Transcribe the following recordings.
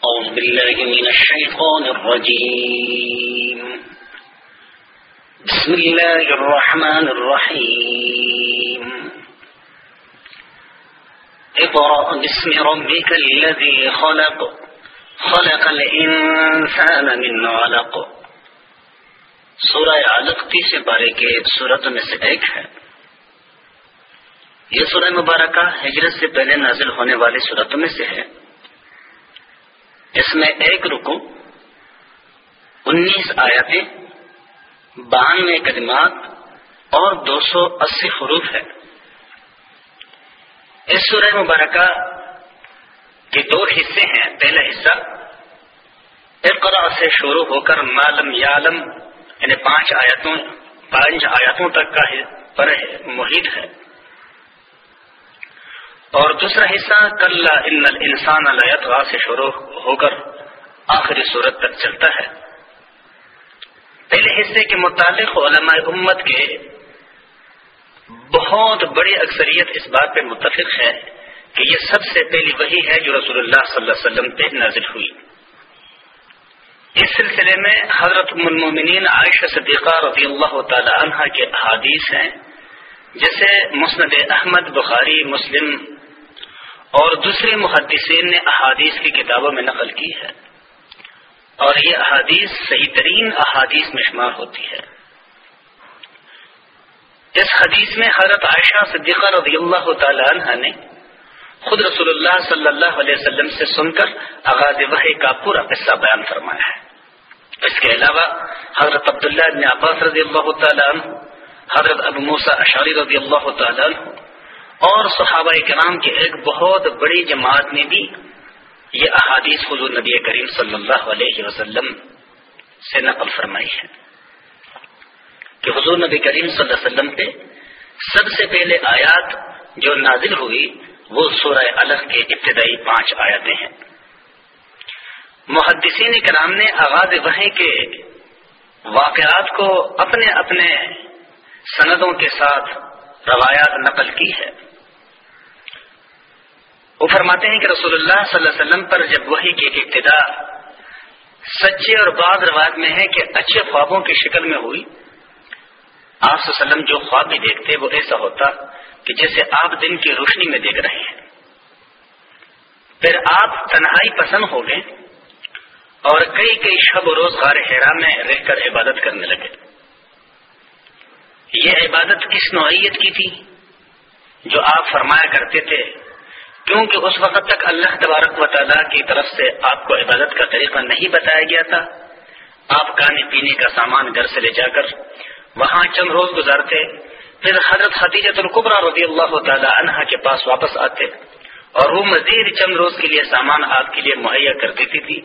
أعوذ بالله من الشيطان الرجيم. بسم الله الرحمن الرحيم. اقرأ باسم ربك الذي خلق. خلق الإنسان من علق. سورہ علق تیسرے بارے کے سورت میں سے ایک ہے. یہ سورہ مبارکہ ہجرت سے پہلے نازل ہونے والی صورتوں میں سے ہے. اس میں ایک رکو، انیس آیتیں، بانوے کلمات اور دو سو اسی حروف ہے اس سورہ مبارکہ کے دو حصے ہیں۔ پہلا حصہ اقرا سے شروع ہو کر مالم یالم یعنی پانچ آیتوں پانچ آیتوں تک کا پر محیط ہے۔ اور دوسرا حصہ کل ان انسان الطوا سے شروع ہو کر آخری صورت تک چلتا ہے۔ پہلے حصے کے متعلق علماء امت کے بہت بڑی اکثریت اس بات پہ متفق ہے کہ یہ سب سے پہلی وہی ہے جو رسول اللہ صلی اللہ علیہ وسلم پہ نازل ہوئی۔ اس سلسلے میں حضرت المومنین عائشہ صدیقہ رضی اللہ تعالی عنہ کے احادیث ہیں، جیسے مسند احمد، بخاری، مسلم اور دوسرے محدثین نے احادیث کی کتابوں میں نقل کی ہے۔ اور یہ احادیث صحیح ترین احادیث میں شمار ہوتی ہے۔ اس حدیث میں حضرت عائشہ صدیقہ رضی اللہ تعالی عنہ نے خود رسول اللہ صلی اللہ علیہ وسلم سے سن کر آغاز وحی کا پورا قصہ بیان فرمایا ہے۔ اس کے علاوہ حضرت عبداللہ بن عباس رضی اللہ تعالیٰ عنہ، حضرت ابو موسا اشاری رضی اللہ تعالیٰ عنہ اور صحابہ کرام کے ایک بہت بڑی جماعت نے بھی یہ احادیث حضور نبی کریم صلی اللہ علیہ وسلم سے نقل فرمائی ہے کہ حضور نبی کریم صلی اللہ علیہ وسلم پہ سب سے پہلے آیات جو نازل ہوئی وہ سورہ الگ کے ابتدائی پانچ آیاتیں ہیں۔ محدثین کرام نے آغاز وحی کے واقعات کو اپنے اپنے سندوں کے ساتھ روایات نقل کی ہے۔ وہ فرماتے ہیں کہ رسول اللہ صلی اللہ علیہ وسلم پر جب وہی کی ایک ابتدا سچے اور بعض روایت میں ہے کہ اچھے خوابوں کی شکل میں ہوئی، آپ وسلم جو خواب بھی دیکھتے، وہ ایسا ہوتا کہ جیسے آپ دن کی روشنی میں دیکھ رہے ہیں۔ پھر آپ تنہائی پسند ہو گئے اور کئی کئی شب و روز غار حیرا میں رہ کر عبادت کرنے لگے۔ یہ عبادت کس نوعیت کی تھی جو آپ فرمایا کرتے تھے کیونکہ اس وقت تک اللہ تبارک و تعالیٰ کی طرف سے آپ کو عبادت کا طریقہ نہیں بتایا گیا تھا۔ آپ کھانے پینے کا سامان گھر سے لے جا کر وہاں چند روز گزارتے، پھر حضرت حدیجت القبرہ رضی اللہ تعالی عنہ کے پاس واپس آتے اور وہ مزید چند روز کے لیے سامان آپ کے لیے مہیا کر دیتی تھی۔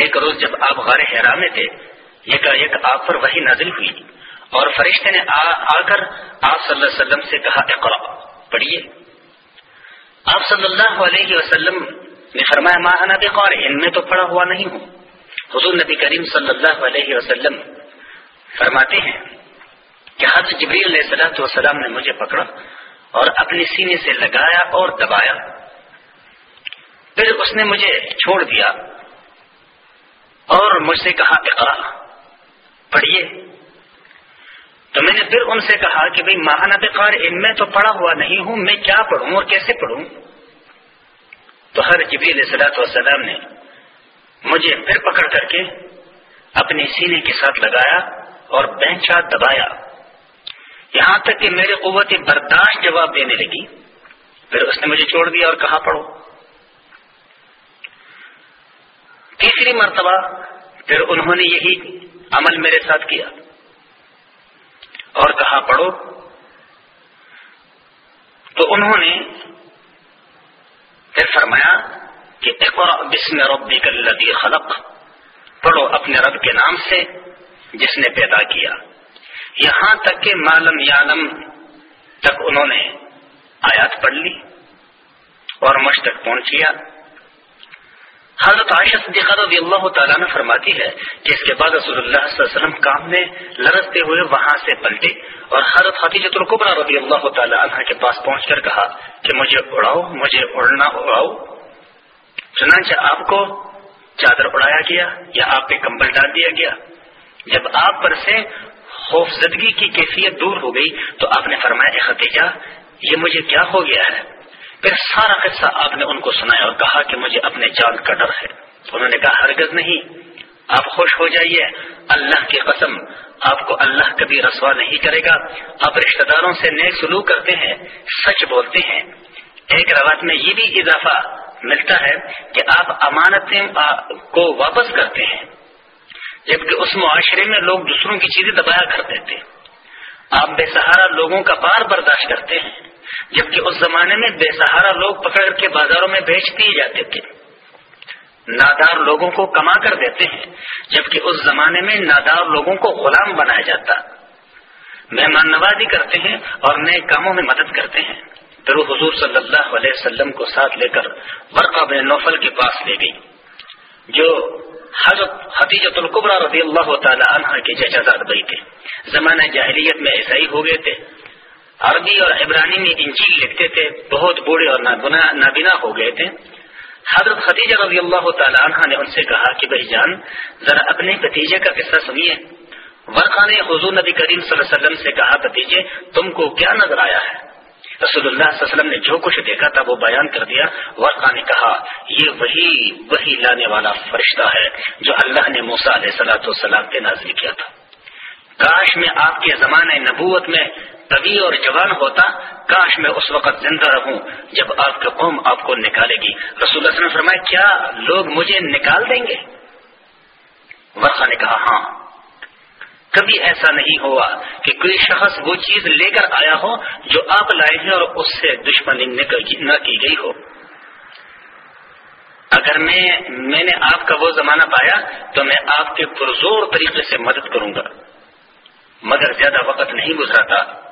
ایک روز جب آپ غار حیرا میں تھے ایک آپ پر وہی نازل ہوئی اور فرشتے نے آ آ کر آپ صلی اللہ علیہ وسلم سے کہا اقرا پڑھیے۔ آپ صلی اللہ علیہ وسلم نے فرمایا ماں انا بقار ان میں تو پڑا ہوا نہیں ہوں۔ حضور نبی کریم صلی اللہ علیہ وسلم فرماتے ہیں کہ حضرت جبریل علیہ السلام وسلام نے مجھے پکڑا اور اپنے سینے سے لگایا اور دبایا۔ پھر اس نے مجھے چھوڑ دیا اور مجھ سے کہا اقرا پڑھیے۔ تو میں نے پھر ان سے کہا کہ بھائی ماہانہ بقار ان میں تو پڑا ہوا نہیں ہوں، میں کیا پڑھوں اور کیسے پڑھوں؟ تو ہر جبیل صلاحت وسلام نے مجھے پھر پکڑ کر کے اپنے سینے کے ساتھ لگایا اور بینچا دبایا۔ یہاں تک کہ میرے قوت برداشت جواب دینے لگی۔ پھر اس نے مجھے چھوڑ دیا اور کہا، پڑھو۔ تیسری مرتبہ پھر انہوں نے یہی عمل میرے ساتھ کیا۔ اور کہا پڑھو۔ تو انہوں نے پھر فرمایا کہ بسم ربک الذی خلق۔ پڑھو اپنے رب کے نام سے جس نے پیدا کیا۔ یہاں تک کہ معلم یالم تک انہوں نے آیات پڑھ لی اور مجھ تک پہنچیا حضرت عائشہ صدیقہ رضی اللہ تعالیٰ نے فرماتی ہے کہ اس کے بعد رسول اللہ صلی اللہ علیہ وسلم کام میں لرزتے ہوئے وہاں سے پلٹے اور حضرت حتیجت القبرہ رضی اللہ تعالیٰ عنہ کے پاس پہنچ کر کہا کہ مجھے اڑاؤ، مجھے اڑنا اڑاؤ۔ چنانچہ آپ کو چادر اڑایا گیا یا آپ پہ کمبل ڈال دیا گیا۔ جب آپ پر سے خوف زدگی کی کیفیت دور ہو گئی تو آپ نے فرمایا ختیجہ یہ مجھے کیا ہو گیا ہے؟ پھر سارا قصہ آپ نے ان کو سنایا اور کہا کہ مجھے اپنے جان کا ڈر ہے۔ انہوں نے کہا، ہرگز نہیں۔ آپ خوش ہو جائیے۔ اللہ کی قسم، آپ کو اللہ کبھی رسوا نہیں کرے گا۔ آپ رشتہ داروں سے نیک سلوک کرتے ہیں، سچ بولتے ہیں۔ ایک روایت میں یہ بھی اضافہ ملتا ہے کہ آپ امانتیں کو واپس کرتے ہیں، جبکہ اس معاشرے میں لوگ دوسروں کی چیزیں دبایا کرتے تھے آپ بے سہارا لوگوں کا پار برداشت کرتے ہیں۔ جبکہ اس زمانے میں بے سہارا لوگ پکڑ کے بازاروں میں بیچ دیے جاتے تھے۔ نادار لوگوں کو کما کر دیتے ہیں، جبکہ اس زمانے میں نادار لوگوں کو غلام بنایا جاتا۔ مہمان نوازی کرتے ہیں اور نئے کاموں میں مدد کرتے ہیں۔ پھر وہ حضور صلی اللہ علیہ وسلم کو ساتھ لے کر برقع بن نوفل کے پاس لے گئی، جو حضرت حتیجت القبرا رضی اللہ تعالی عنہ کے ججازات بھائی تھے۔ زمانہ جاہلیت میں ایسا ہی ہو گئے تھے۔ عربی اور عبرانی میں انجیل لکھتے تھے، بہت بوڑھے اور نابینا ہو گئے تھے۔ حضرت خدیجہ رضی اللہ تعالی عنہ نے ان سے کہا کہ، بھائی جان، ذرا اپنے بتیجے کا قصہ سنیے۔ ورقا نے حضور نبی کریم صلی اللہ علیہ وسلم سے کہا بتیجے تم کو کیا نظر آیا ہے؟ رسول اللہ صلی اللہ علیہ وسلم نے جو کچھ دیکھا تھا، وہ بیان کر دیا۔ ورقا نے کہا، یہ وہی وہی لانے والا فرشتہ ہے جو اللہ نے موسا علیہ سلاۃ والسلام پہ نازل کیا تھا۔ کاش میں آپ کے زمانے نبوت میں طوی اور جوان ہوتا، کاش میں اس وقت زندہ رہوں جب آپ کا قوم آپ کو نکالے گی۔ رسول اللہ نے فرمایا، کیا لوگ مجھے نکال دیں گے؟ ورخا نے کہا ہاں۔ کبھی ایسا نہیں ہوا کہ کوئی شخص وہ چیز لے کر آیا ہو جو آپ لائے ہیں اور اس سے دشمنی نہ کی گئی ہو۔ اگر میں میں نے آپ کا وہ زمانہ پایا تو میں آپ کے پرزور طریقے سے مدد کروں گا۔ مگر زیادہ وقت نہیں گزرا تھا۔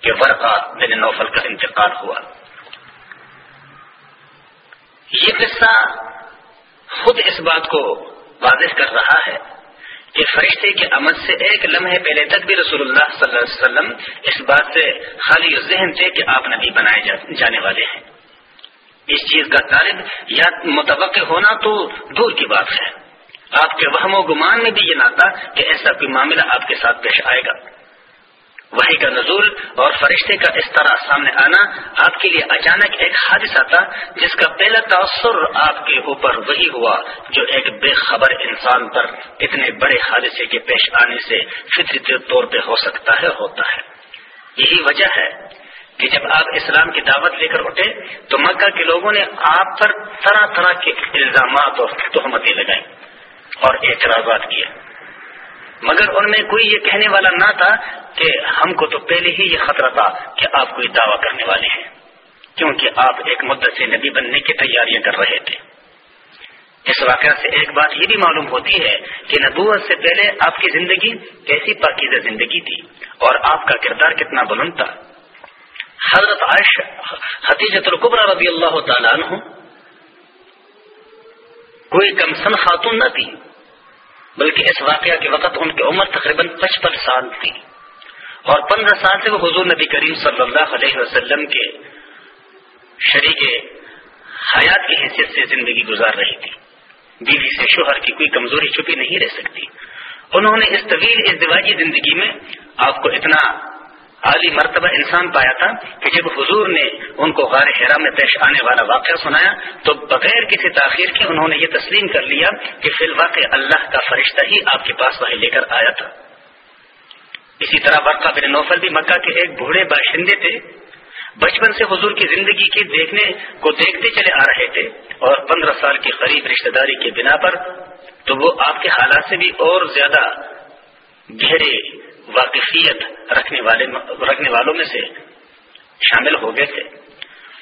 کہ ورقا بن نوفل کا انتقال ہوا۔ یہ قصہ خود اس بات کو واضح کر رہا ہے کہ فرشتے کے عمل سے ایک لمحے پہلے تک بھی رسول اللہ صلی اللہ علیہ وسلم اس بات سے خالی ذہن تھے کہ آپ نبی بنائے جانے والے ہیں۔ اس چیز کا طالب یا متوقع ہونا تو دور کی بات ہے۔ آپ کے وہم و گمان میں بھی یہ نہ تھا کہ ایسا کوئی معاملہ آپ کے ساتھ پیش آئے گا۔ وہی کا نزول اور فرشتے کا اس طرح سامنے آنا آپ کے لیے اچانک ایک حادثہ تھا، جس کا پہلا تاثر آپ کے اوپر وہی ہوا جو ایک بے خبر انسان پر اتنے بڑے حادثے کے پیش آنے سے فطری طور پہ ہو سکتا ہے، ہوتا ہے۔ یہی وجہ ہے کہ جب آپ اسلام کی دعوت لے کر اٹھے تو مکہ کے لوگوں نے آپ پر طرح طرح کے الزامات اور تہمتیں لگائیں اور اعتراضات کیے۔ مگر ان میں کوئی یہ کہنے والا نہ تھا کہ ہم کو تو پہلے ہی یہ خطرہ تھا کہ آپ کوئی دعویٰ کرنے والے ہیں، کیونکہ آپ ایک مدت سے نبی بننے کی تیاریاں کر رہے تھے۔ اس واقعہ سے ایک بات یہ بھی معلوم ہوتی ہے کہ نبوت سے پہلے آپ کی زندگی کیسی پاکیزہ زندگی تھی اور آپ کا کردار کتنا بلند تھا۔ حضرت عائش حتیجت القبر رضی اللہ تعالیٰ عنہ، کوئی کمسن خاتون نہ تھی۔ بلکہ اس واقعہ کے وقت ان کی عمر تقریباً پچپن سال تھی۔ اور پندرہ سال سے وہ حضور نبی کریم صلی اللہ علیہ وسلم کے شریک حیات کی حیثیت سے زندگی گزار رہی تھی۔ بیوی سے شوہر کی کوئی کمزوری چھپی نہیں رہ سکتی۔ انہوں نے اس طویل ازدواجی زندگی میں آپ کو اتنا عالی مرتبہ انسان پایا تھا کہ جب حضور نے ان کو غار حرا میں پیش آنے والا واقعہ سنایا، تو بغیر کسی تاخیر کے انہوں نے یہ تسلیم کر لیا کہ فی الواقع اللہ کا فرشتہ ہی آپ کے پاس وہی لے کر آیا تھا۔ اسی طرح برقع بن نوفل بھی مکہ کے ایک بوڑھے باشندے تھے۔ بچپن سے حضور کی زندگی کی دیکھنے کو دیکھتے چلے آ رہے تھے اور پندرہ سال کی قریب رشتہ داری کے بنا پر، تو وہ آپ کے حالات سے بھی اور زیادہ گہرے واقفیت رکھنے والے، رکھنے والوں میں سے شامل ہو گئے تھے۔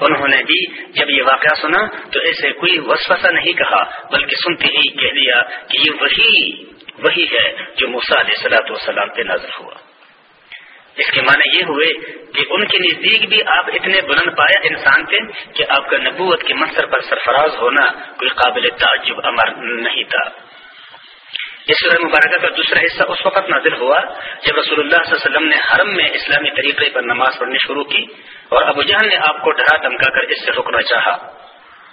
انہوں نے بھی جب یہ واقعہ سنا تو ایسے کوئی وسوسہ نہیں کہا، بلکہ سنتے ہی کہہ دیا کہ یہ وہی وہی ہے جو موسا علیہ سلاۃ وسلام پہ نظر ہوا۔ اس کے معنی یہ ہوئے کہ ان کے نزدیک بھی آپ اتنے بلند پایا انسان تھے کہ آپ کا نبوت کے منصر پر سرفراز ہونا کوئی قابل تعجب امر نہیں تھا۔ اس سورہ مبارکہ کا دوسرا حصہ اس وقت نازل ہوا جب رسول اللہ صلی اللہ علیہ وسلم نے حرم میں اسلامی طریقے پر نماز پڑھنی شروع کی اور ابو جہل نے آپ کو ڈرا دمکا کر اس سے رکنا چاہا۔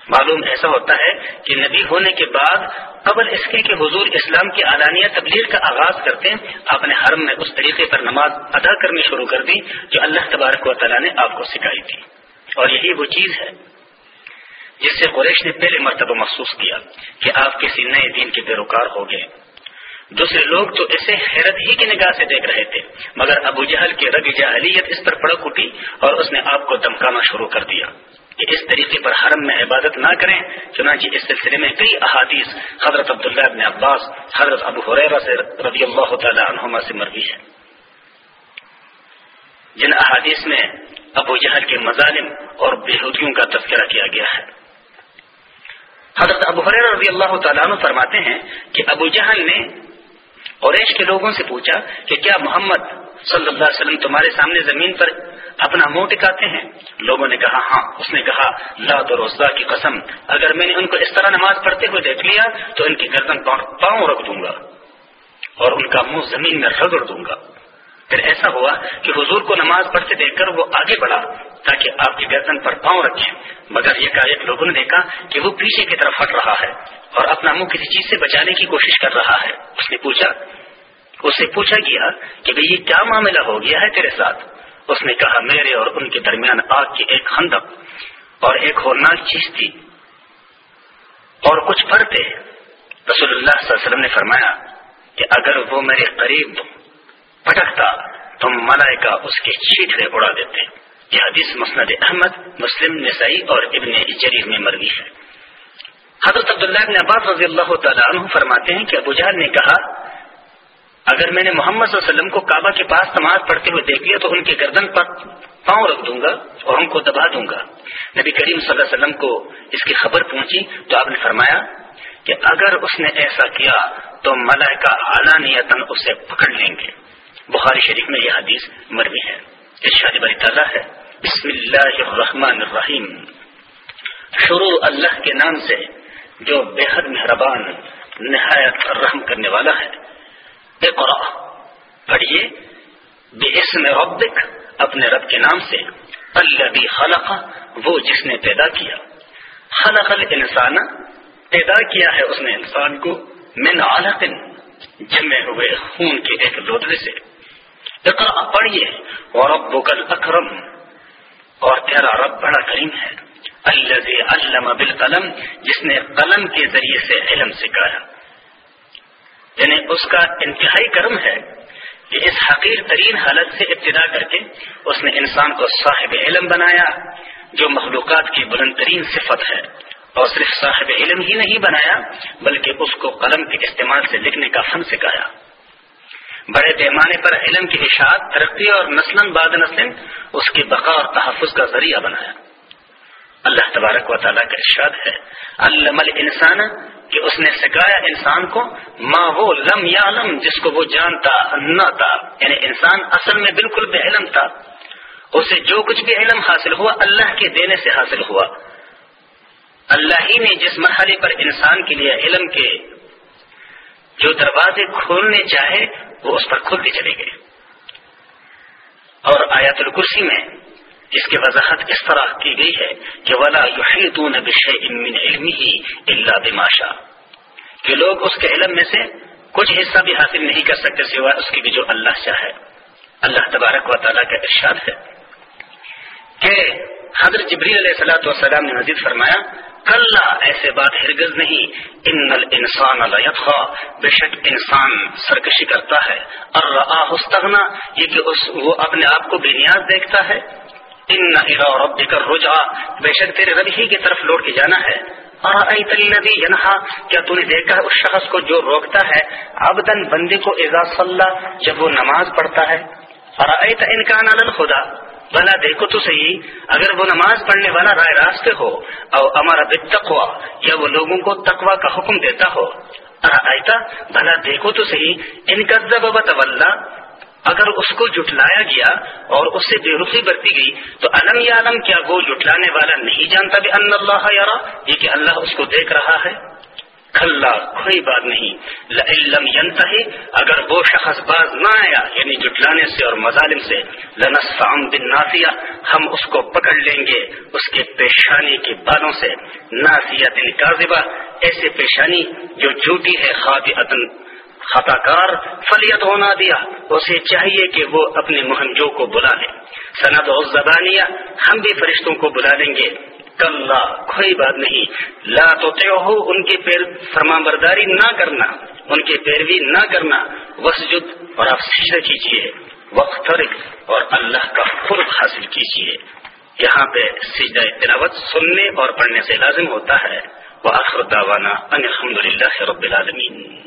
معلوم ایسا ہوتا ہے کہ نبی ہونے کے بعد قبل اس کے کہ حضور اسلام کی علانیہ تبلیغ کا آغاز کرتے ہیں، آپ نے حرم میں اس طریقے پر نماز ادا کرنی شروع کر دی جو اللہ تبارک و تعالیٰ نے آپ کو سکھائی تھی۔ اور یہی وہ چیز ہے جس سے قریش نے پہلے مرتبہ محسوس کیا کہ آپ کسی نئے دین کے پیروکار ہو گئے۔ دوسرے لوگ تو اسے حیرت ہی کی نگاہ سے دیکھ رہے تھے۔ مگر ابو جہل کی رگ جاہلیت اس پر پڑک اٹھی اور اس نے آپ کو دمکانا شروع کر دیا کہ اس طریقے پر حرم میں عبادت نہ کریں، چنانچہ اس سلسلے میں کئی احادیث حضرت عبداللہ ابن عباس، حضرت ابو حریرہ سے رضی اللہ تعالی عنہما سے مروی ہے۔ جن احادیث میں ابو جہل کے مظالم اور بےحودیوں کا تذکرہ کیا گیا ہے۔ حضرت ابو حریر رضی اللہ تعالیٰ عنہ فرماتے ہیں کہ ابو جہل نے اوریش کے لوگوں سے پوچھا کہ کیا محمد صلی اللہ علیہ وسلم تمہارے سامنے زمین پر اپنا منہ ٹکاتے ہیں؟ لوگوں نے کہا ہاں۔ اس نے کہا لات اور روزہ کی قسم، اگر میں نے ان کو اس طرح نماز پڑھتے ہوئے دیکھ لیا تو ان کی گردن پاؤں رکھ دوں گا اور ان کا منہ زمین میں رگڑ دوں گا۔ پھر ایسا ہوا کہ حضور کو نماز پڑھتے دیکھ کر وہ آگے بڑھا۔ تاکہ آپ کی گردن پر پاؤں رکھیں۔ مگر یہ ایک لوگوں نے دیکھا کہ وہ پیچھے کی طرف ہٹ رہا ہے اور اپنا منہ کسی چیز سے بچانے کی کوشش کر رہا ہے۔ اس نے پوچھا اسے پوچھا گیا کہ بھئی یہ کیا معاملہ ہو گیا ہے تیرے ساتھ؟ اس نے کہا، میرے اور ان کے درمیان آگ کی ایک خندق اور ایک ہورناک چیز تھی۔ اور کچھ پڑھتے رسول اللہ صلی اللہ علیہ وسلم نے فرمایا کہ اگر وہ میرے قریب پٹکتا تو ملائکہ اس کے چیٹڑے اڑا دیتے۔ یہ حدیث مسند احمد، مسلم، نسائی اور ابن جریر میں مروی ہے۔ حضرت عبداللہ ابن عباس رضی اللہ تعالیٰ عنہ فرماتے ہیں کہ ابو جہل نے کہا، اگر میں نے محمد صلی اللہ علیہ وسلم کو کعبہ کے پاس نماز پڑھتے ہوئے دیکھ لیا تو ان کے گردن پر پاؤں رکھ دوں گا اور ان کو دبا دوں گا۔ نبی کریم صلی اللہ علیہ وسلم کو اس کی خبر پہنچی تو آپ نے فرمایا کہ اگر اس نے ایسا کیا تو ملائکہ علانیتاً اسے پکڑ لیں گے۔ بخاری شریف میں یہ حدیث مروی ہے۔ ارشاد بری تعالیٰ ہے۔ بسم اللہ الرحمن الرحیم۔ شروع اللہ کے نام سے جو بے حد مہربان، نہایت رحم کرنے والا ہے۔ اقرا پڑھیے۔ بے اسم ربک، اپنے رب کے نام سے۔ اللہ خلق، وہ جس نے پیدا کیا۔ خلق الانسان، پیدا کیا ہے اس نے انسان کو۔ من علق، جمے ہوئے خون کے ایک لودرے سے۔ اقرا پڑھیے۔ اور رب کل اکرم اور تیرا رب بڑا کریم ہے اللہ علم بالقلم، جس نے قلم کے ذریعے سے علم سکھایا۔ یعنی اس کا انتہائی کرم ہے کہ اس حقیر ترین حالت سے ابتدا کر کے اس نے انسان کو صاحب علم بنایا، جو مخلوقات کی بلند ترین صفت ہے۔ اور صرف صاحب علم ہی نہیں بنایا، بلکہ اس کو قلم کے استعمال سے لکھنے کا فن سکھایا۔ بڑے پیمانے پر علم کی اشاعت، ترقی اور نسل بعد نسل اس کی بقا اور تحفظ کا ذریعہ بنایا۔ اللہ تبارک و تعالیٰ کا ارشاد ہے، علم الانسان، کہ اس نے سکھایا انسان کو، ما وہ لم یا لم جس کو وہ جانتا نہ تھا۔ یعنی انسان اصل میں بالکل بے علم تھا۔ اسے جو کچھ بھی علم حاصل ہوا، اللہ کے دینے سے حاصل ہوا۔ اللہ ہی نے جس مرحلے پر انسان کے لیے علم کے جو دروازے کھولنے چاہے وہ اس پر کھلتے چلے گئے۔ اور آیات الکرسی میں جس کی وضاحت اس طرح کی گئی ہے کہ ولا یحیطون بشیء من علمه الا بما شاء۔ کہ لوگ اس کے علم میں سے کچھ حصہ بھی حاصل نہیں کر سکتے سوائے اس کی بھی جو اللہ چاہے۔ اللہ تبارک و تعالیٰ کا ارشاد ہے کہ حضرت جبریل علیہ السلاۃ والسلام نے مزید فرمایا کل ایسے بات ہرگز نہیں۔ ان الانسان لیتخا بے شک انسان سرکشی کرتا ہے۔ اور رآہ یہ کہ اس، وہ اپنے آپ کو بے نیاز دیکھتا ہے۔ ان رب کر رجا بے شک تیرے رب ہی کی طرف لوٹ کے جانا ہے۔ ینہا۔ کیا تو نے دیکھا ہے اس شخص کو جو روکتا ہے؟ ابدن بندے کو اعزاز صلاح جب وہ نماز پڑھتا ہے۔ اور انکان خدا بھلا دیکھو تو صحیح، اگر وہ نماز پڑھنے والا رائے راستے ہو اور ہمارا بتقوا یا وہ لوگوں کو تقوا کا حکم دیتا ہو۔ ارائیتا بھلا دیکھو تو صحیح، ان کا اگر اس کو جٹلایا گیا اور اس سے بے رخی برتی گئی، تو علم یا علم کیا وہ جٹلانے والا نہیں جانتا بھی ان اللہ یارا یہ کہ اللہ اس کو دیکھ رہا ہے؟ کل کوئی بات نہیں۔ لم ینتہی، اگر وہ شخص باز نہ آیا یعنی جٹلانے سے اور مظالم سے لنسفعن بن نافیہ ہم اس کو پکڑ لیں گے۔ اس کے پیشانی کے بالوں سے۔ نافیہ دن کاذبہ، ایسے پیشانی جو جھوٹی ہے خاطی خطا کار فلیت ہونا دیا۔ اسے چاہیے کہ وہ اپنے مہنجو کو بلا لے۔ سند و زبانیہ ہم بھی فرشتوں کو بلا لیں گے۔ کل کوئی بات نہیں۔ لا تو ان کی پیر فرما برداری نہ کرنا، ان کی پیروی نہ کرنا۔ وسجد اور آپ سجدہ کیجیے وقت اور اللہ کا قرب حاصل کیجیے یہاں پہ سجدہ تلاوت سننے اور پڑھنے سے لازم ہوتا ہے۔ وہ آخر داوانا الحمد للہ رب العالمین۔